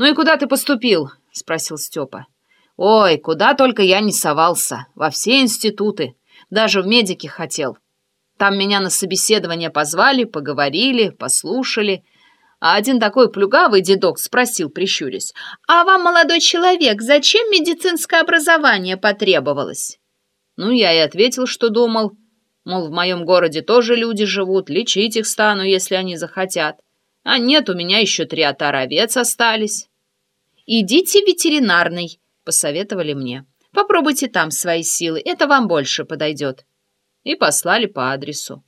«Ну и куда ты поступил?» — спросил Степа. «Ой, куда только я не совался. Во все институты. Даже в медике хотел. Там меня на собеседование позвали, поговорили, послушали. А один такой плюгавый дедок спросил, прищурясь, «А вам, молодой человек, зачем медицинское образование потребовалось?» Ну, я и ответил, что думал. Мол, в моем городе тоже люди живут, лечить их стану, если они захотят. А нет, у меня еще три отара овец остались. «Идите в ветеринарный», — посоветовали мне. «Попробуйте там свои силы, это вам больше подойдет». И послали по адресу.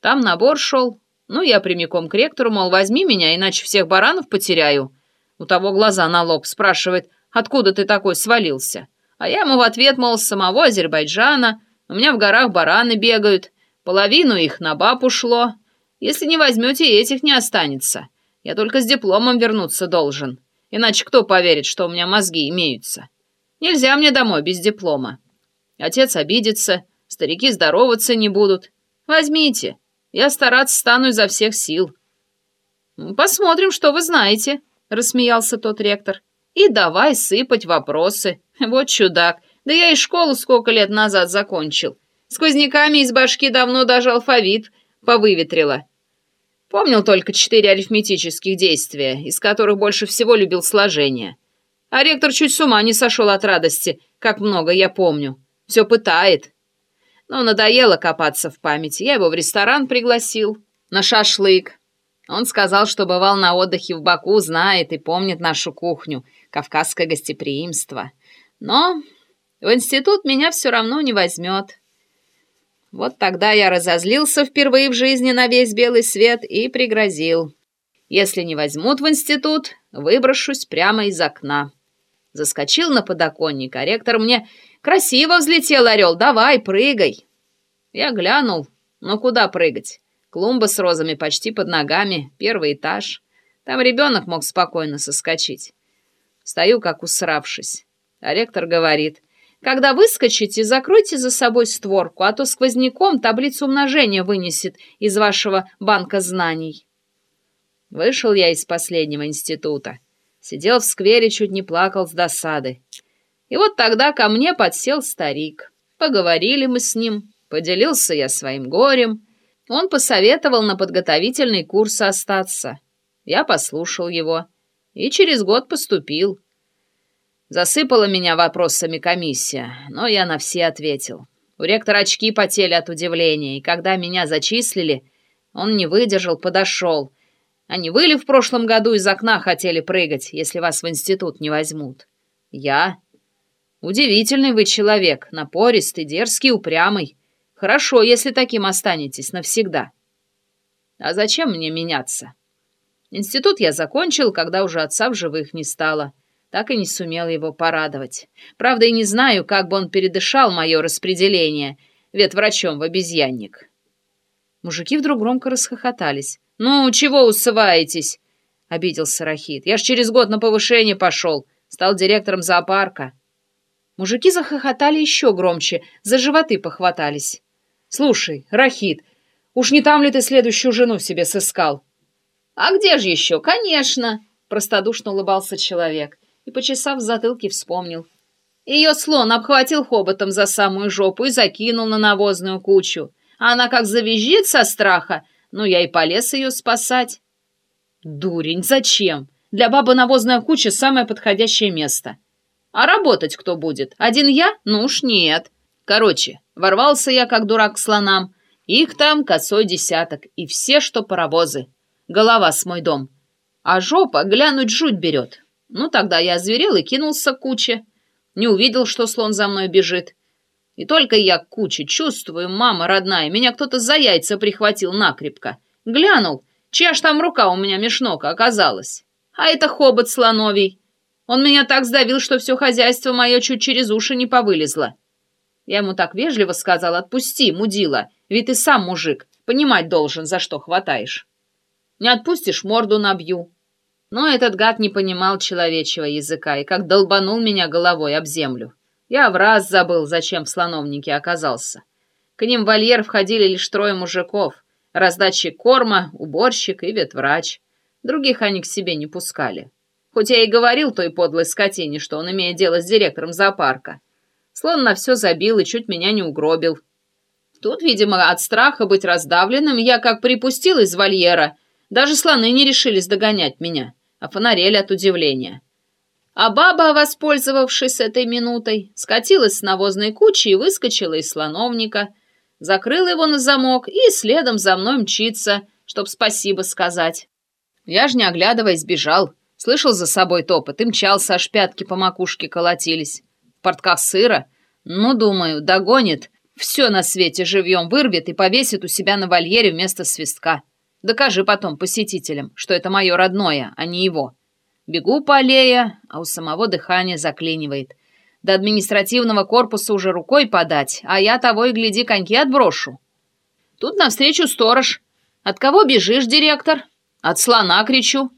Там набор шел. Ну, я прямиком к ректору, мол, возьми меня, иначе всех баранов потеряю. У того глаза на лоб спрашивает, откуда ты такой свалился? А я ему в ответ, мол, самого Азербайджана. У меня в горах бараны бегают. Половину их на баб ушло. Если не возьмете, этих не останется. Я только с дипломом вернуться должен. Иначе кто поверит, что у меня мозги имеются? Нельзя мне домой без диплома. Отец обидится, старики здороваться не будут. Возьмите, я стараться стану изо всех сил». «Посмотрим, что вы знаете», — рассмеялся тот ректор. «И давай сыпать вопросы. Вот чудак. Да я и школу сколько лет назад закончил. Сквозняками из башки давно даже алфавит повыветрила. Помнил только четыре арифметических действия, из которых больше всего любил сложение. А ректор чуть с ума не сошел от радости, как много я помню. Все пытает. Но надоело копаться в памяти. Я его в ресторан пригласил, на шашлык. Он сказал, что бывал на отдыхе в Баку, знает и помнит нашу кухню, кавказское гостеприимство. Но в институт меня все равно не возьмет. Вот тогда я разозлился впервые в жизни на весь белый свет и пригрозил. Если не возьмут в институт, выброшусь прямо из окна. Заскочил на подоконник, а ректор мне «Красиво взлетел орел, давай, прыгай!» Я глянул, ну куда прыгать? Клумба с розами почти под ногами, первый этаж. Там ребенок мог спокойно соскочить. Стою, как усравшись. А ректор говорит, когда выскочите, закройте за собой створку, а то сквозняком таблицу умножения вынесет из вашего банка знаний. Вышел я из последнего института. Сидел в сквере, чуть не плакал с досады. И вот тогда ко мне подсел старик. Поговорили мы с ним, поделился я своим горем. Он посоветовал на подготовительный курс остаться. Я послушал его и через год поступил. Засыпала меня вопросами комиссия, но я на все ответил. У ректора очки потели от удивления, и когда меня зачислили, он не выдержал, подошел. А не вы ли в прошлом году из окна хотели прыгать, если вас в институт не возьмут? Я. Удивительный вы человек, напористый, дерзкий, упрямый. Хорошо, если таким останетесь навсегда. А зачем мне меняться? Институт я закончил, когда уже отца в живых не стало так и не сумел его порадовать. Правда, и не знаю, как бы он передышал мое распределение ветврачом в обезьянник. Мужики вдруг громко расхохотались. «Ну, чего усываетесь?» — обиделся Рахит. «Я ж через год на повышение пошел, стал директором зоопарка». Мужики захохотали еще громче, за животы похватались. «Слушай, Рахит, уж не там ли ты следующую жену себе сыскал?» «А где же еще? Конечно!» — простодушно улыбался человек и, почесав в затылке, вспомнил. Ее слон обхватил хоботом за самую жопу и закинул на навозную кучу. Она как завизжит со страха, ну я и полез ее спасать. Дурень, зачем? Для бабы навозная куча — самое подходящее место. А работать кто будет? Один я? Ну уж нет. Короче, ворвался я, как дурак, к слонам. Их там косой десяток, и все, что паровозы. Голова с мой дом. А жопа глянуть жуть берет. Ну, тогда я озверел и кинулся к куче. Не увидел, что слон за мной бежит. И только я к куче чувствую, мама родная, меня кто-то за яйца прихватил накрепко. Глянул, чья ж там рука у меня мешнока оказалась. А это хобот слоновий. Он меня так сдавил, что все хозяйство мое чуть через уши не повылезло. Я ему так вежливо сказал, отпусти, мудила, ведь ты сам мужик, понимать должен, за что хватаешь. Не отпустишь, морду набью. Но этот гад не понимал человечьего языка и как долбанул меня головой об землю. Я в раз забыл, зачем в слоновнике оказался. К ним в вольер входили лишь трое мужиков. Раздатчик корма, уборщик и ветврач. Других они к себе не пускали. Хоть я и говорил той подлой скотине, что он имеет дело с директором зоопарка. Слон на все забил и чуть меня не угробил. Тут, видимо, от страха быть раздавленным, я как припустил из вольера. Даже слоны не решились догонять меня, а фонарели от удивления. А баба, воспользовавшись этой минутой, скатилась с навозной кучи и выскочила из слоновника, закрыла его на замок и следом за мной мчится, чтоб спасибо сказать. Я ж не оглядываясь бежал, слышал за собой топот и мчался, аж пятки по макушке колотились. В портках сыра, ну, думаю, догонит, все на свете живьем вырвет и повесит у себя на вольере вместо свистка. Докажи потом посетителям, что это мое родное, а не его. Бегу по аллее, а у самого дыхание заклинивает. До административного корпуса уже рукой подать, а я того и гляди коньки отброшу. Тут навстречу сторож. От кого бежишь, директор? От слона кричу.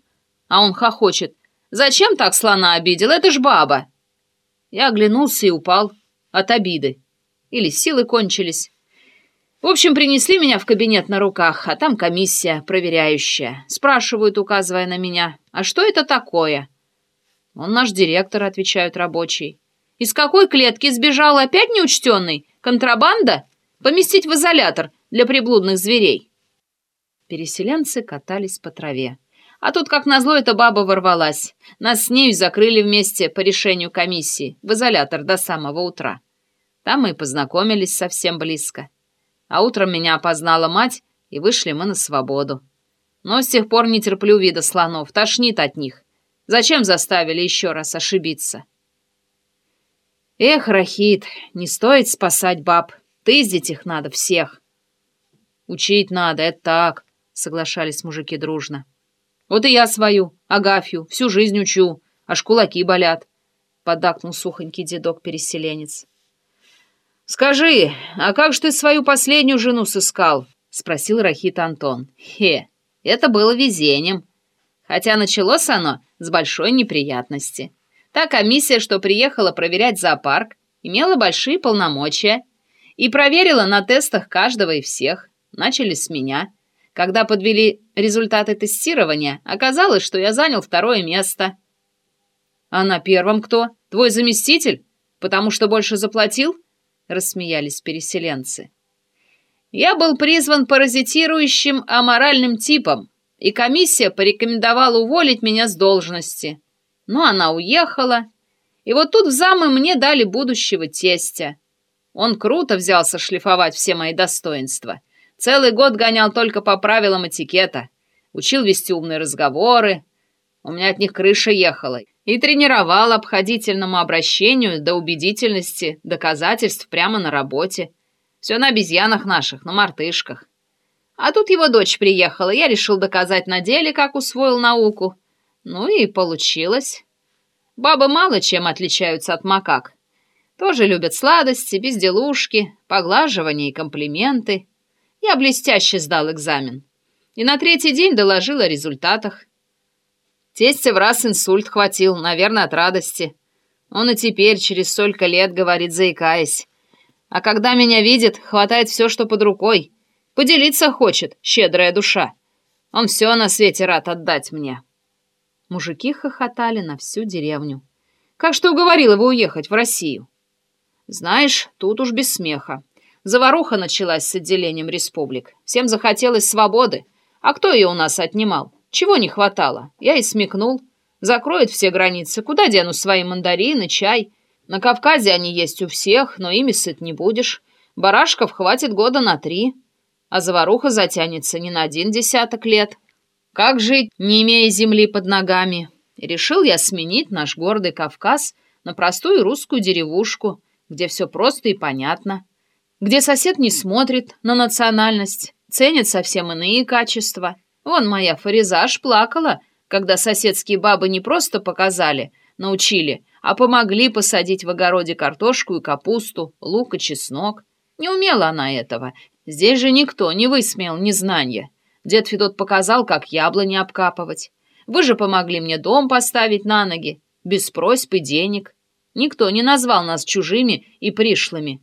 А он хохочет. Зачем так слона обидел? Это ж баба. Я оглянулся и упал от обиды. Или силы кончились. В общем, принесли меня в кабинет на руках, а там комиссия проверяющая. Спрашивают, указывая на меня, а что это такое? Он наш директор, отвечают рабочие. Из какой клетки сбежал опять неучтенный? Контрабанда? Поместить в изолятор для приблудных зверей. Переселенцы катались по траве. А тут, как назло, эта баба ворвалась. Нас с нею закрыли вместе по решению комиссии в изолятор до самого утра. Там мы познакомились совсем близко. А утром меня опознала мать, и вышли мы на свободу. Но с тех пор не терплю вида слонов, тошнит от них. Зачем заставили еще раз ошибиться? Эх, Рахит, не стоит спасать баб. Тыздить их надо всех. Учить надо, это так, соглашались мужики дружно. Вот и я свою, Агафью, всю жизнь учу, аж кулаки болят, поддакнул сухонький дедок-переселенец. «Скажи, а как же ты свою последнюю жену сыскал?» — спросил Рахит Антон. «Хе, это было везением. Хотя началось оно с большой неприятности. Та комиссия, что приехала проверять зоопарк, имела большие полномочия и проверила на тестах каждого и всех. Начали с меня. Когда подвели результаты тестирования, оказалось, что я занял второе место. А на первом кто? Твой заместитель? Потому что больше заплатил?» Рассмеялись переселенцы. Я был призван паразитирующим аморальным типом, и комиссия порекомендовала уволить меня с должности. Но она уехала, и вот тут в замы мне дали будущего тестя. Он круто взялся шлифовать все мои достоинства. Целый год гонял только по правилам этикета. Учил вести умные разговоры. У меня от них крыша ехала и тренировал обходительному обращению до убедительности доказательств прямо на работе. Все на обезьянах наших, на мартышках. А тут его дочь приехала, я решил доказать на деле, как усвоил науку. Ну и получилось. Бабы мало чем отличаются от макак. Тоже любят сладости, безделушки, поглаживания и комплименты. Я блестяще сдал экзамен. И на третий день доложил о результатах. Тестя в раз инсульт хватил, наверное, от радости. Он и теперь, через столько лет, говорит, заикаясь. А когда меня видит, хватает все, что под рукой. Поделиться хочет, щедрая душа. Он все на свете рад отдать мне. Мужики хохотали на всю деревню. Как что уговорил его уехать в Россию? Знаешь, тут уж без смеха. Заваруха началась с отделением республик. Всем захотелось свободы. А кто ее у нас отнимал? Чего не хватало? Я и смекнул. Закроют все границы. Куда дену свои мандарины, чай? На Кавказе они есть у всех, но ими сыт не будешь. Барашков хватит года на три. А заваруха затянется не на один десяток лет. Как жить, не имея земли под ногами? решил я сменить наш гордый Кавказ на простую русскую деревушку, где все просто и понятно. Где сосед не смотрит на национальность, ценит совсем иные качества – Вон моя Фариза аж плакала, когда соседские бабы не просто показали, научили, а помогли посадить в огороде картошку и капусту, лук и чеснок. Не умела она этого. Здесь же никто не высмеял незнания. Дед Федот показал, как яблони обкапывать. Вы же помогли мне дом поставить на ноги, без просьб и денег. Никто не назвал нас чужими и пришлыми.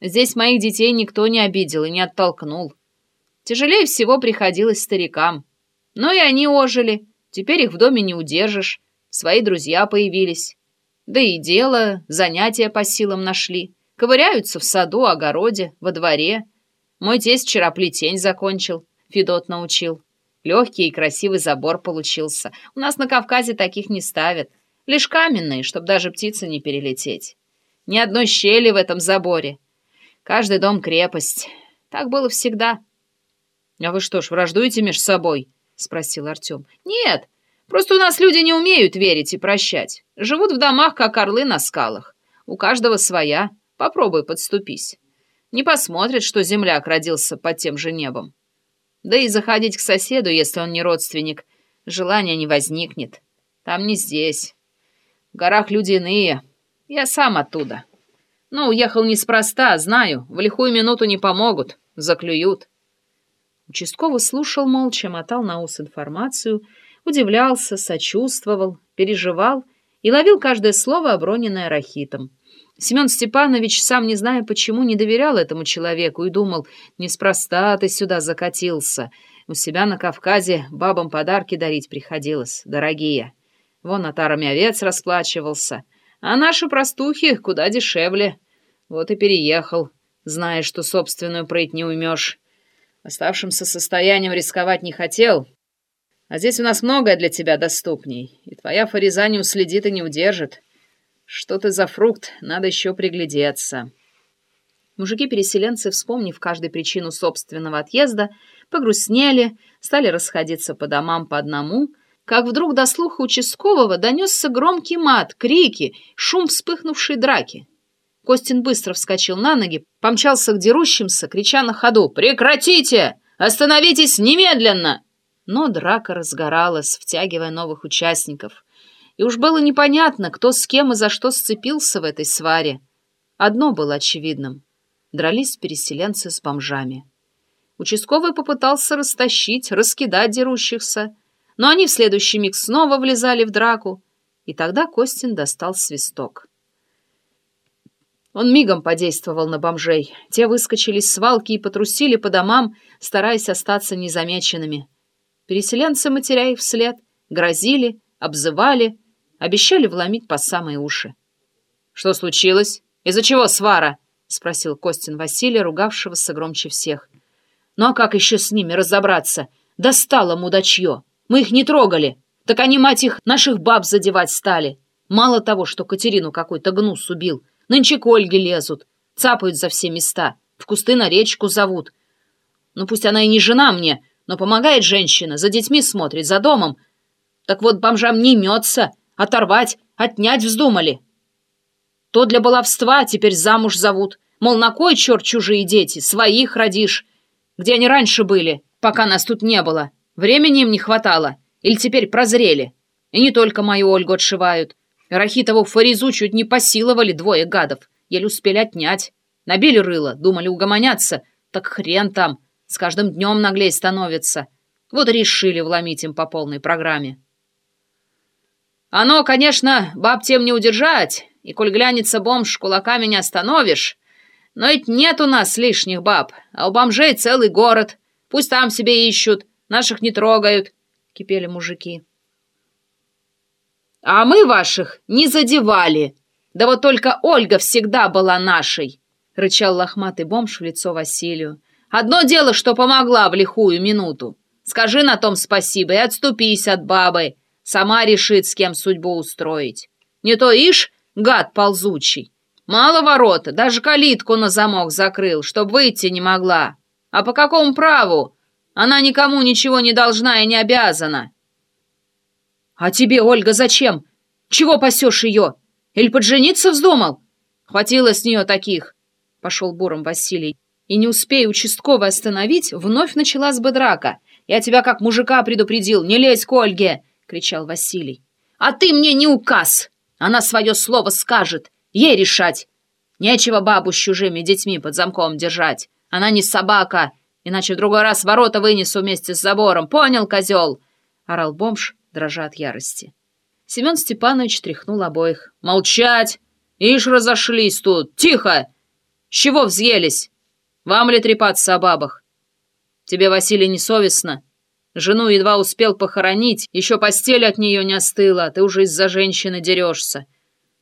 Здесь моих детей никто не обидел и не оттолкнул. Тяжелее всего приходилось старикам. Но и они ожили. Теперь их в доме не удержишь. Свои друзья появились. Да и дело, занятия по силам нашли. Ковыряются в саду, огороде, во дворе. Мой тесть вчера плетень закончил, Федот научил. Легкий и красивый забор получился. У нас на Кавказе таких не ставят. Лишь каменные, чтобы даже птицы не перелететь. Ни одной щели в этом заборе. Каждый дом — крепость. Так было всегда. — А вы что ж, враждуете между собой? — спросил Артем. — Нет, просто у нас люди не умеют верить и прощать. Живут в домах, как орлы на скалах. У каждого своя. Попробуй подступись. Не посмотрят, что земляк родился под тем же небом. Да и заходить к соседу, если он не родственник, желания не возникнет. Там не здесь. В горах люди иные. Я сам оттуда. Но уехал неспроста, знаю. В лихую минуту не помогут. Заклюют. Участковый слушал молча, мотал на ус информацию, удивлялся, сочувствовал, переживал и ловил каждое слово, оброненное рахитом. Семен Степанович, сам не зная почему, не доверял этому человеку и думал, неспроста ты сюда закатился. У себя на Кавказе бабам подарки дарить приходилось, дорогие. Вон отарами овец расплачивался — а наши простухи куда дешевле. Вот и переехал, зная, что собственную прыть не уймешь. Оставшимся состоянием рисковать не хотел. А здесь у нас многое для тебя доступней, и твоя фариза не уследит и не удержит. Что ты за фрукт, надо еще приглядеться». Мужики-переселенцы, вспомнив каждую причину собственного отъезда, погрустнели, стали расходиться по домам по одному — как вдруг до слуха участкового донесся громкий мат, крики, шум вспыхнувшей драки. Костин быстро вскочил на ноги, помчался к дерущимся, крича на ходу «Прекратите! Остановитесь немедленно!» Но драка разгоралась, втягивая новых участников. И уж было непонятно, кто с кем и за что сцепился в этой сваре. Одно было очевидным — дрались переселенцы с бомжами. Участковый попытался растащить, раскидать дерущихся — но они в следующий миг снова влезали в драку, и тогда Костин достал свисток. Он мигом подействовал на бомжей. Те выскочили с свалки и потрусили по домам, стараясь остаться незамеченными. Переселенцы, матеря их вслед, грозили, обзывали, обещали вломить по самые уши. «Что случилось? Из-за чего свара?» — спросил Костин Василия, ругавшегося громче всех. «Ну а как еще с ними разобраться? Достало мудачье!» Мы их не трогали. Так они, мать их, наших баб задевать стали. Мало того, что Катерину какой-то гнус убил, нынче к Ольге лезут, цапают за все места, в кусты на речку зовут. Ну пусть она и не жена мне, но помогает женщина, за детьми смотрит, за домом. Так вот бомжам не имется, оторвать, отнять вздумали. То для баловства теперь замуж зовут. Мол, на кой черт чужие дети, своих родишь? Где они раньше были, пока нас тут не было?» Времени им не хватало? Или теперь прозрели? И не только мою Ольгу отшивают. Рахитову фаризу чуть не посиловали двое гадов. Еле успели отнять. Набили рыло, думали угомоняться. Так хрен там. С каждым днем наглей становится. Вот решили вломить им по полной программе. Оно, конечно, баб тем не удержать, и коль глянется бомж, кулаками не остановишь. Но ведь нет у нас лишних баб, а у бомжей целый город. Пусть там себе ищут. Наших не трогают, — кипели мужики. А мы ваших не задевали. Да вот только Ольга всегда была нашей, — рычал лохматый бомж в лицо Василию. Одно дело, что помогла в лихую минуту. Скажи на том спасибо и отступись от бабы. Сама решит, с кем судьбу устроить. Не то ишь, гад ползучий. Мало ворота, даже калитку на замок закрыл, чтоб выйти не могла. А по какому праву? Она никому ничего не должна и не обязана. А тебе, Ольга, зачем? Чего пасешь ее? Или поджениться вздумал? Хватило с нее таких. Пошел буром Василий. И не успея участковый остановить, вновь началась бы драка. Я тебя как мужика предупредил, не лезь к Ольге, кричал Василий. А ты мне не указ. Она свое слово скажет. Ей решать. Нечего бабу с чужими детьми под замком держать. Она не собака, иначе в другой раз ворота вынесу вместе с забором. Понял, козел?» — орал бомж, дрожа от ярости. Семен Степанович тряхнул обоих. «Молчать! Ишь разошлись тут! Тихо! Чего взъелись? Вам ли трепаться о бабах? Тебе, Василий, не совестно? Жену едва успел похоронить, еще постель от нее не остыла, а ты уже из-за женщины дерешься.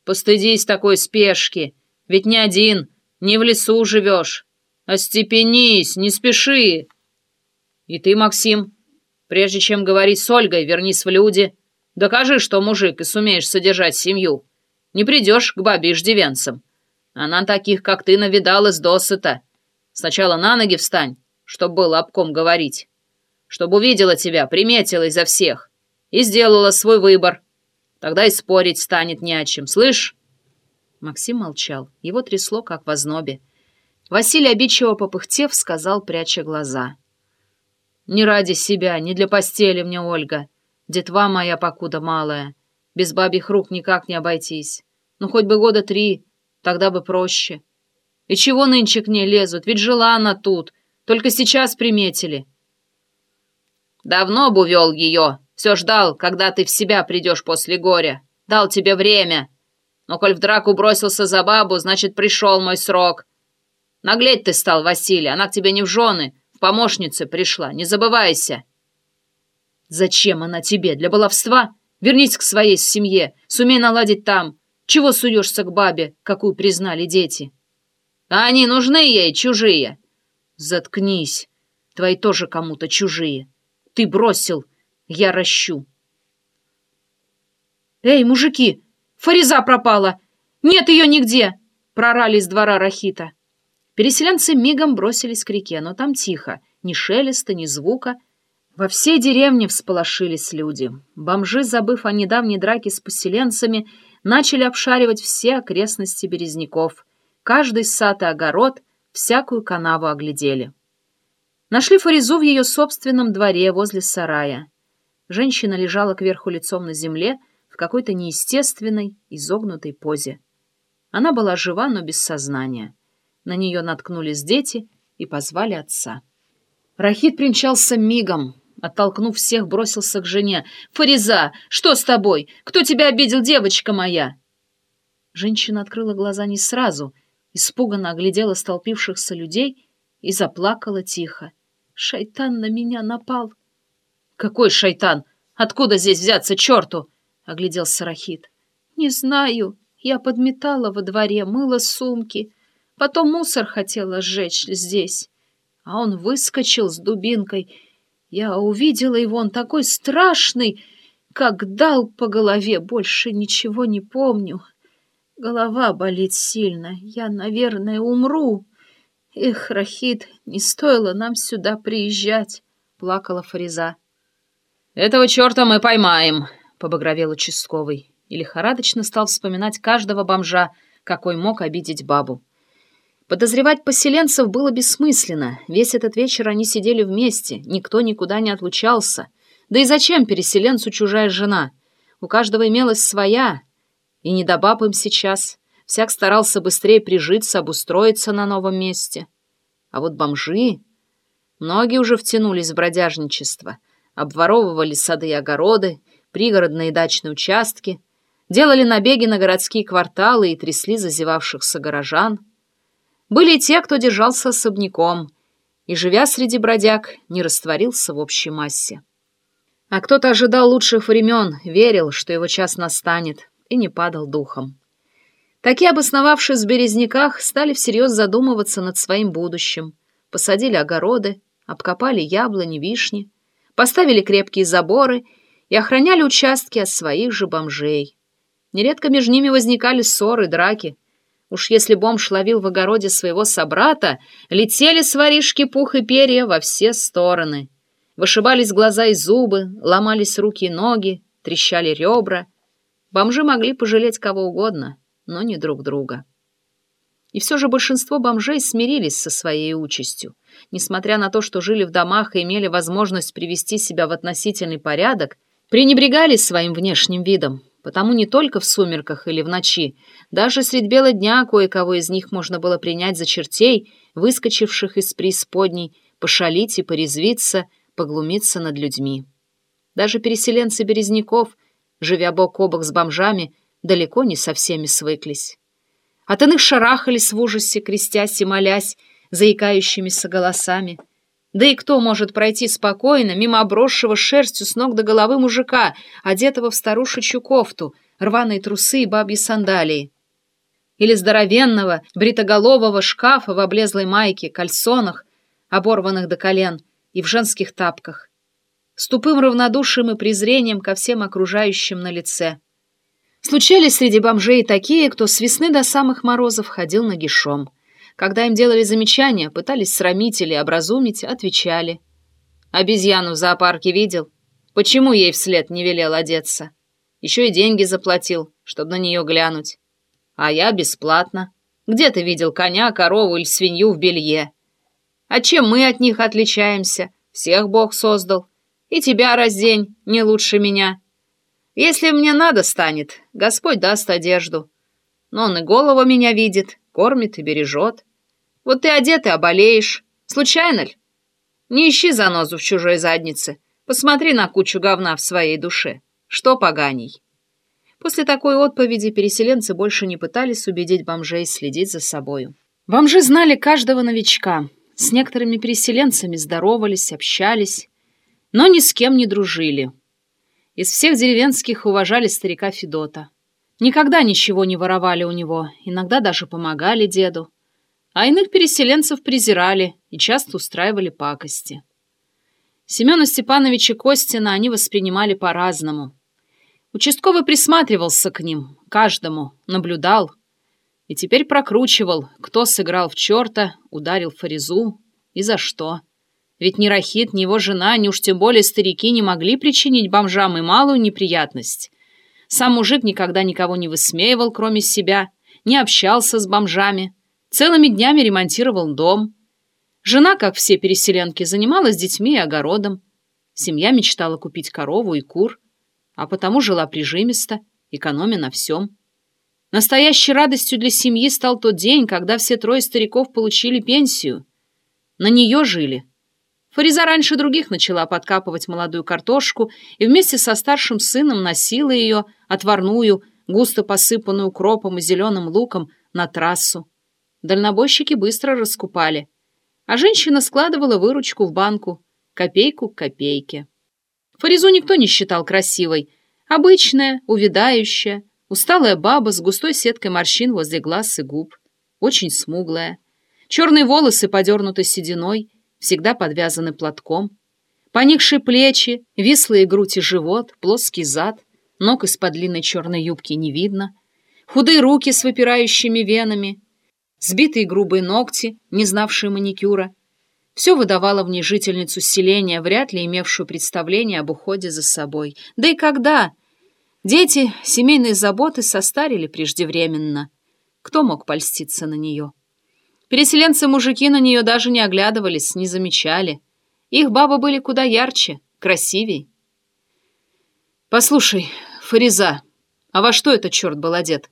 Постыдись такой спешки, ведь не один, не в лесу живешь. Остепенись, не спеши. И ты, Максим, прежде чем говорить с Ольгой, вернись в люди. Докажи, что мужик, и сумеешь содержать семью. Не придешь к бабе иждивенцам. Она таких, как ты, навидалась досыта. Сначала на ноги встань, чтоб было обком говорить чтобы увидела тебя, приметила изо всех и сделала свой выбор. Тогда и спорить станет не о чем, слышь?» Максим молчал. Его трясло, как в ознобе. Василий, обидчиво попыхтев, сказал, пряча глаза. «Не ради себя, не для постели мне, Ольга. Детва моя покуда малая. Без бабьих рук никак не обойтись. Ну, хоть бы года три, тогда бы проще. И чего нынче к ней лезут? Ведь жила она тут. Только сейчас приметили. Давно бы увел ее. Все ждал, когда ты в себя придешь после горя. Дал тебе время. Но коль в драку бросился за бабу, значит, пришел мой срок. Наглеть ты стал, Василий. Она к тебе не в жены, в помощнице пришла. Не забывайся. Зачем она тебе? Для баловства? Вернись к своей семье. Сумей наладить там. Чего суешься к бабе, какую признали дети? А они нужны ей, чужие. Заткнись. Твои тоже кому-то чужие. Ты бросил, я ращу. «Эй, мужики, Фариза пропала! Нет ее нигде!» Прорали из двора Рахита. Переселенцы мигом бросились к реке, но там тихо, ни шелеста, ни звука. Во всей деревне всполошились люди. Бомжи, забыв о недавней драке с поселенцами, начали обшаривать все окрестности березняков. Каждый сад и огород, всякую канаву оглядели. Нашли Фаризу в ее собственном дворе возле сарая. Женщина лежала кверху лицом на земле в какой-то неестественной, изогнутой позе. Она была жива, но без сознания. На нее наткнулись дети и позвали отца. Рахит примчался мигом, оттолкнув всех, бросился к жене. «Фариза, что с тобой? Кто тебя обидел, девочка моя?» Женщина открыла глаза не сразу, испуганно оглядела столпившихся людей и заплакала тихо. «Шайтан на меня напал!» «Какой шайтан? Откуда здесь взяться черту?» — оглядел Сарахит. «Не знаю. Я подметала во дворе, мыла сумки. Потом мусор хотела сжечь здесь. А он выскочил с дубинкой. Я увидела его, он такой страшный, как дал по голове, больше ничего не помню. Голова болит сильно. Я, наверное, умру». «Эх, Рахид, не стоило нам сюда приезжать», — плакала Фариза. «Этого черта мы поймаем», — побагровел участковый и лихорадочно стал вспоминать каждого бомжа, какой мог обидеть бабу. Подозревать поселенцев было бессмысленно. Весь этот вечер они сидели вместе, никто никуда не отлучался. Да и зачем переселенцу чужая жена? У каждого имелась своя, и не до баб им сейчас. Всяк старался быстрее прижиться, обустроиться на новом месте. А вот бомжи... Многие уже втянулись в бродяжничество, обворовывали сады и огороды, пригородные дачные участки, делали набеги на городские кварталы и трясли зазевавшихся горожан. Были те, кто держался особняком и, живя среди бродяг, не растворился в общей массе. А кто-то ожидал лучших времен, верил, что его час настанет, и не падал духом. Такие, обосновавшись в Березняках, стали всерьез задумываться над своим будущим. Посадили огороды, обкопали яблони, вишни, поставили крепкие заборы и охраняли участки от своих же бомжей. Нередко между ними возникали ссоры, драки. Уж если бомж ловил в огороде своего собрата, летели с воришки пух и перья во все стороны. Вышибались глаза и зубы, ломались руки и ноги, трещали ребра. Бомжи могли пожалеть кого угодно — но не друг друга. И все же большинство бомжей смирились со своей участью. Несмотря на то, что жили в домах и имели возможность привести себя в относительный порядок, пренебрегали своим внешним видом, потому не только в сумерках или в ночи, даже средь бела дня кое-кого из них можно было принять за чертей, выскочивших из преисподней, пошалить и порезвиться, поглумиться над людьми. Даже переселенцы Березняков, живя бок о бок с бомжами, далеко не со всеми свыклись. От иных шарахались в ужасе, крестясь и молясь, заикающимися голосами. Да и кто может пройти спокойно мимо обросшего шерстью с ног до головы мужика, одетого в старушечью кофту, рваные трусы и бабьи сандалии? Или здоровенного, бритоголового шкафа в облезлой майке, кальсонах, оборванных до колен, и в женских тапках, с тупым равнодушием и презрением ко всем окружающим на лице. Случались среди бомжей такие, кто с весны до самых морозов ходил нагишом. Когда им делали замечания, пытались срамить или образумить, отвечали. «Обезьяну в зоопарке видел? Почему ей вслед не велел одеться? Еще и деньги заплатил, чтобы на нее глянуть. А я бесплатно. Где ты видел коня, корову или свинью в белье? А чем мы от них отличаемся? Всех Бог создал. И тебя раздень, не лучше меня. Если мне надо станет, Господь даст одежду. Но он и голову меня видит, кормит и бережет. Вот ты одет и оболеешь. Случайно ли? Не ищи занозу в чужой заднице. Посмотри на кучу говна в своей душе. Что поганей? После такой отповеди переселенцы больше не пытались убедить бомжей следить за собою. Бомжи знали каждого новичка. С некоторыми переселенцами здоровались, общались, но ни с кем не дружили. Из всех деревенских уважали старика Федота. Никогда ничего не воровали у него, иногда даже помогали деду. А иных переселенцев презирали и часто устраивали пакости. Семена Степановича Костина они воспринимали по-разному. Участковый присматривался к ним, каждому, наблюдал – и теперь прокручивал, кто сыграл в черта, ударил Фаризу и за что. Ведь ни Рахит, ни его жена, ни уж тем более старики не могли причинить бомжам и малую неприятность. Сам мужик никогда никого не высмеивал, кроме себя, не общался с бомжами, целыми днями ремонтировал дом. Жена, как все переселенки, занималась детьми и огородом. Семья мечтала купить корову и кур, а потому жила прижимисто, экономя на всем. Настоящей радостью для семьи стал тот день, когда все трое стариков получили пенсию. На нее жили. Фариза раньше других начала подкапывать молодую картошку и вместе со старшим сыном носила ее, отварную, густо посыпанную укропом и зеленым луком, на трассу. Дальнобойщики быстро раскупали. А женщина складывала выручку в банку, копейку к копейке. Фаризу никто не считал красивой. Обычная, увядающая, Усталая баба с густой сеткой морщин возле глаз и губ. Очень смуглая. Черные волосы подернуты сединой, всегда подвязаны платком. Поникшие плечи, вислые грудь и живот, плоский зад, ног из-под длинной черной юбки не видно. Худые руки с выпирающими венами, сбитые грубые ногти, не знавшие маникюра. Все выдавало в ней жительницу селения, вряд ли имевшую представление об уходе за собой. Да и когда... Дети, семейные заботы состарили преждевременно. Кто мог польститься на нее? Переселенцы-мужики на нее даже не оглядывались, не замечали. Их бабы были куда ярче, красивей. «Послушай, Фариза, а во что этот черт был одет?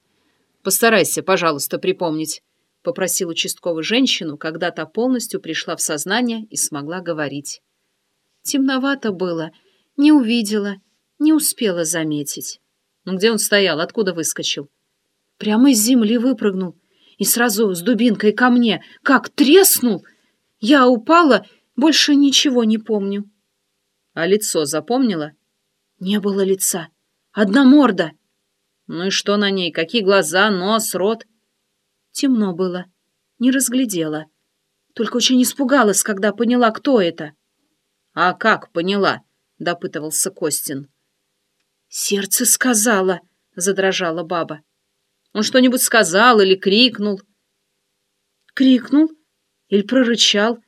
Постарайся, пожалуйста, припомнить», — попросил участковый женщину, когда та полностью пришла в сознание и смогла говорить. «Темновато было, не увидела, не успела заметить». Ну где он стоял? Откуда выскочил? Прямо из земли выпрыгнул. И сразу с дубинкой ко мне. Как треснул! Я упала, больше ничего не помню. А лицо запомнила? Не было лица. Одна морда. Ну и что на ней? Какие глаза, нос, рот? Темно было. Не разглядела. Только очень испугалась, когда поняла, кто это. — А как поняла? — допытывался Костин. «Сердце сказала», — задрожала баба. «Он что-нибудь сказал или крикнул?» «Крикнул? Или прорычал?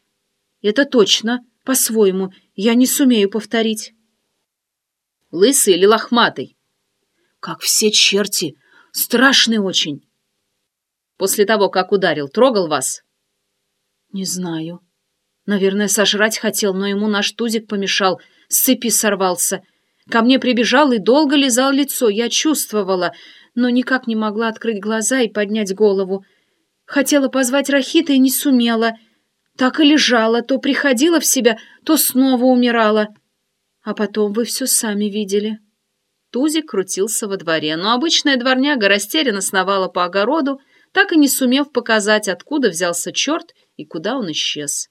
Это точно, по-своему, я не сумею повторить». «Лысый или лохматый?» «Как все черти, страшный очень». «После того, как ударил, трогал вас?» «Не знаю. Наверное, сожрать хотел, но ему наш тузик помешал, с цепи сорвался» Ко мне прибежал и долго лизал лицо. Я чувствовала, но никак не могла открыть глаза и поднять голову. Хотела позвать Рахита и не сумела. Так и лежала, то приходила в себя, то снова умирала. А потом вы все сами видели. Тузик крутился во дворе, но обычная дворняга растерянно сновала по огороду, так и не сумев показать, откуда взялся черт и куда он исчез.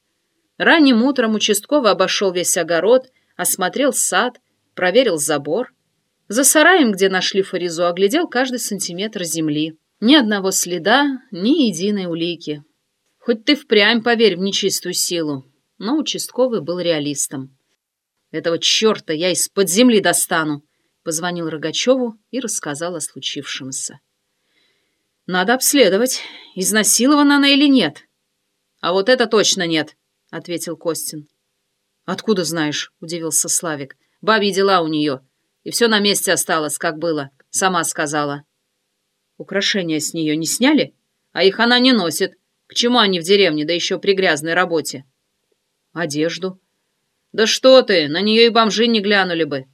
Ранним утром участковый обошел весь огород, осмотрел сад, проверил забор. За сараем, где нашли Фаризу, оглядел каждый сантиметр земли. Ни одного следа, ни единой улики. Хоть ты впрямь поверь в нечистую силу. Но участковый был реалистом. Этого черта я из-под земли достану, позвонил Рогачеву и рассказал о случившемся. Надо обследовать, изнасилована она или нет. А вот это точно нет, ответил Костин. Откуда знаешь? удивился Славик. Бабьи дела у нее. И все на месте осталось, как было. Сама сказала. Украшения с нее не сняли? А их она не носит. К чему они в деревне, да еще при грязной работе? Одежду. Да что ты, на нее и бомжи не глянули бы.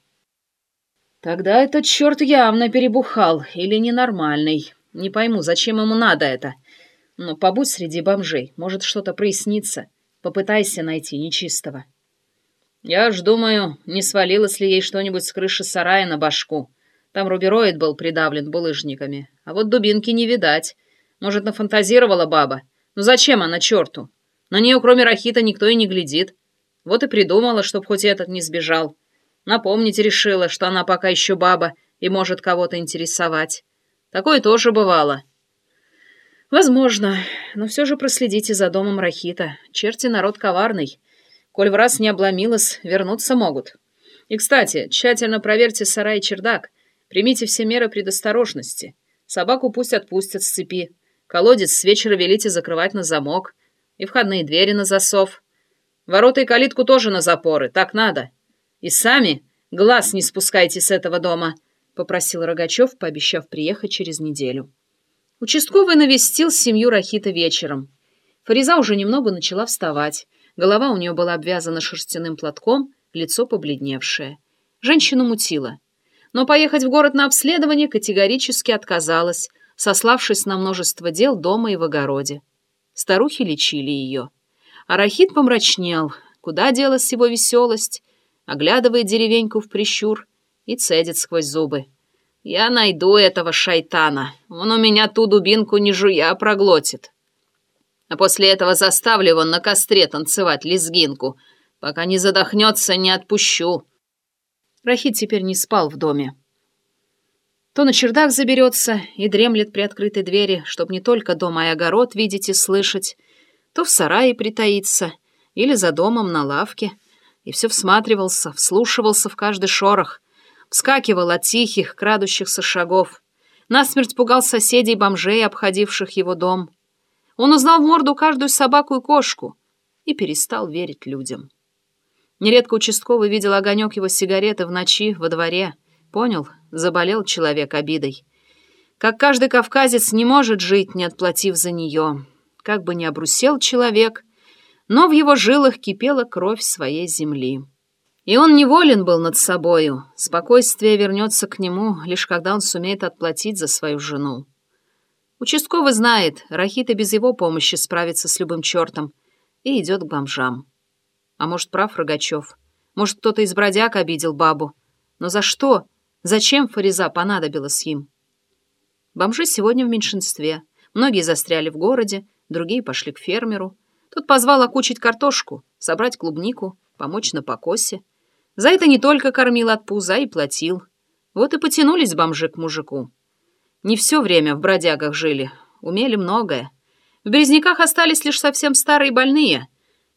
Тогда этот черт явно перебухал или ненормальный. Не пойму, зачем ему надо это. Но побудь среди бомжей, может что-то прояснится. Попытайся найти нечистого. Я ж думаю, не свалилось ли ей что-нибудь с крыши сарая на башку. Там рубероид был придавлен булыжниками. А вот дубинки не видать. Может, нафантазировала баба. Ну зачем она черту? На нее, кроме Рахита, никто и не глядит. Вот и придумала, чтоб хоть этот не сбежал. Напомнить решила, что она пока еще баба и может кого-то интересовать. Такое тоже бывало. Возможно, но все же проследите за домом Рахита. Черти народ коварный. Коль в раз не обломилась, вернуться могут. И, кстати, тщательно проверьте сарай и чердак. Примите все меры предосторожности. Собаку пусть отпустят с цепи. Колодец с вечера велите закрывать на замок. И входные двери на засов. Ворота и калитку тоже на запоры. Так надо. И сами глаз не спускайте с этого дома, — попросил Рогачев, пообещав приехать через неделю. Участковый навестил семью Рахита вечером. Фариза уже немного начала вставать. Голова у нее была обвязана шерстяным платком, лицо побледневшее. Женщину мутила. Но поехать в город на обследование категорически отказалась, сославшись на множество дел дома и в огороде. Старухи лечили ее. А Рахит помрачнел. Куда делась его веселость? Оглядывает деревеньку в прищур и цедит сквозь зубы. «Я найду этого шайтана. Он у меня ту дубинку не жуя проглотит. А после этого заставлю его на костре танцевать лезгинку. Пока не задохнется, не отпущу». Рахит теперь не спал в доме. То на чердак заберется и дремлет при открытой двери, чтоб не только дом, а и огород видеть и слышать, то в сарае притаится или за домом на лавке, и все всматривался, вслушивался в каждый шорох, вскакивал от тихих, крадущихся шагов, насмерть пугал соседей бомжей, обходивших его дом. Он узнал в морду каждую собаку и кошку и перестал верить людям. Нередко участковый видел огонек его сигареты в ночи во дворе, Понял, заболел человек обидой. Как каждый кавказец не может жить, не отплатив за нее. Как бы ни обрусел человек, но в его жилах кипела кровь своей земли. И он неволен был над собою. Спокойствие вернется к нему, лишь когда он сумеет отплатить за свою жену. Участковый знает, Рахита без его помощи справится с любым чертом и идет к бомжам. А может, прав Рогачев? Может, кто-то из бродяг обидел бабу? Но за что? Зачем Фариза понадобилась им? Бомжи сегодня в меньшинстве. Многие застряли в городе, другие пошли к фермеру. Тот позвал окучить картошку, собрать клубнику, помочь на покосе. За это не только кормил от пуза и платил. Вот и потянулись бомжи к мужику. Не все время в бродягах жили, умели многое. В Березняках остались лишь совсем старые больные.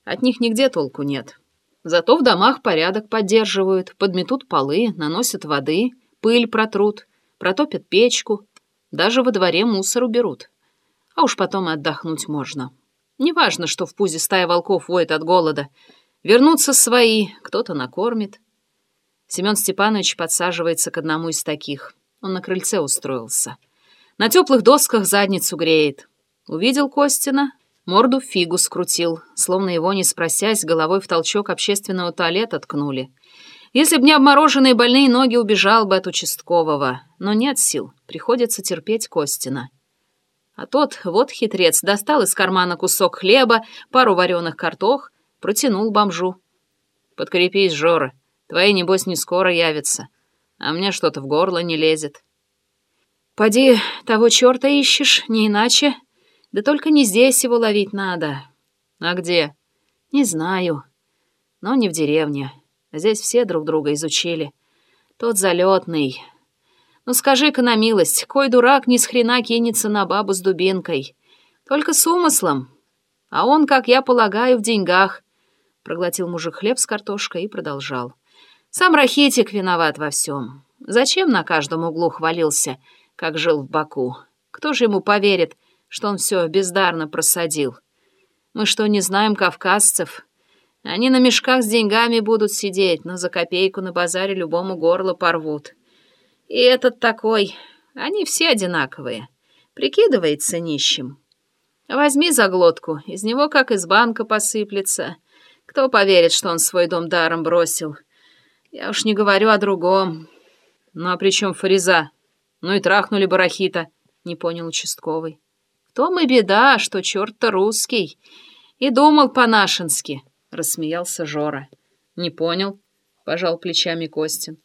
От них нигде толку нет. Зато в домах порядок поддерживают, подметут полы, наносят воды, пыль протрут, протопят печку, даже во дворе мусор уберут. А уж потом и отдохнуть можно. Неважно, что в пузе стая волков воет от голода. Вернутся свои, кто-то накормит. Семен Степанович подсаживается к одному из таких. Он на крыльце устроился. На теплых досках задницу греет. Увидел Костина, Морду фигу скрутил, словно его, не спросясь, головой в толчок общественного туалета ткнули. Если б не обмороженные больные ноги, убежал бы от участкового. Но нет сил, приходится терпеть Костина. А тот, вот хитрец, достал из кармана кусок хлеба, пару вареных картох, протянул бомжу. «Подкрепись, Жора, твои, небось, не скоро явятся, а мне что-то в горло не лезет». «Поди, того черта ищешь, не иначе», да только не здесь его ловить надо. А где? Не знаю, но не в деревне. Здесь все друг друга изучили. Тот залетный. Ну скажи-ка на милость, кой дурак ни с хрена кинется на бабу с дубинкой. Только с умыслом. А он, как я полагаю, в деньгах. Проглотил мужик хлеб с картошкой и продолжал. Сам Рахитик виноват во всем. Зачем на каждом углу хвалился, как жил в Баку? Кто же ему поверит, что он все бездарно просадил? Мы что, не знаем кавказцев? Они на мешках с деньгами будут сидеть, но за копейку на базаре любому горло порвут. И этот такой... Они все одинаковые. Прикидывается нищим. Возьми за глотку, из него как из банка посыплется. Кто поверит, что он свой дом даром бросил? Я уж не говорю о другом. Ну а при чем Фариза? Ну и трахнули барахита, не понял участковый. В том и беда, что черт-то русский. И думал по-нашенски, рассмеялся Жора. Не понял, пожал плечами Костин.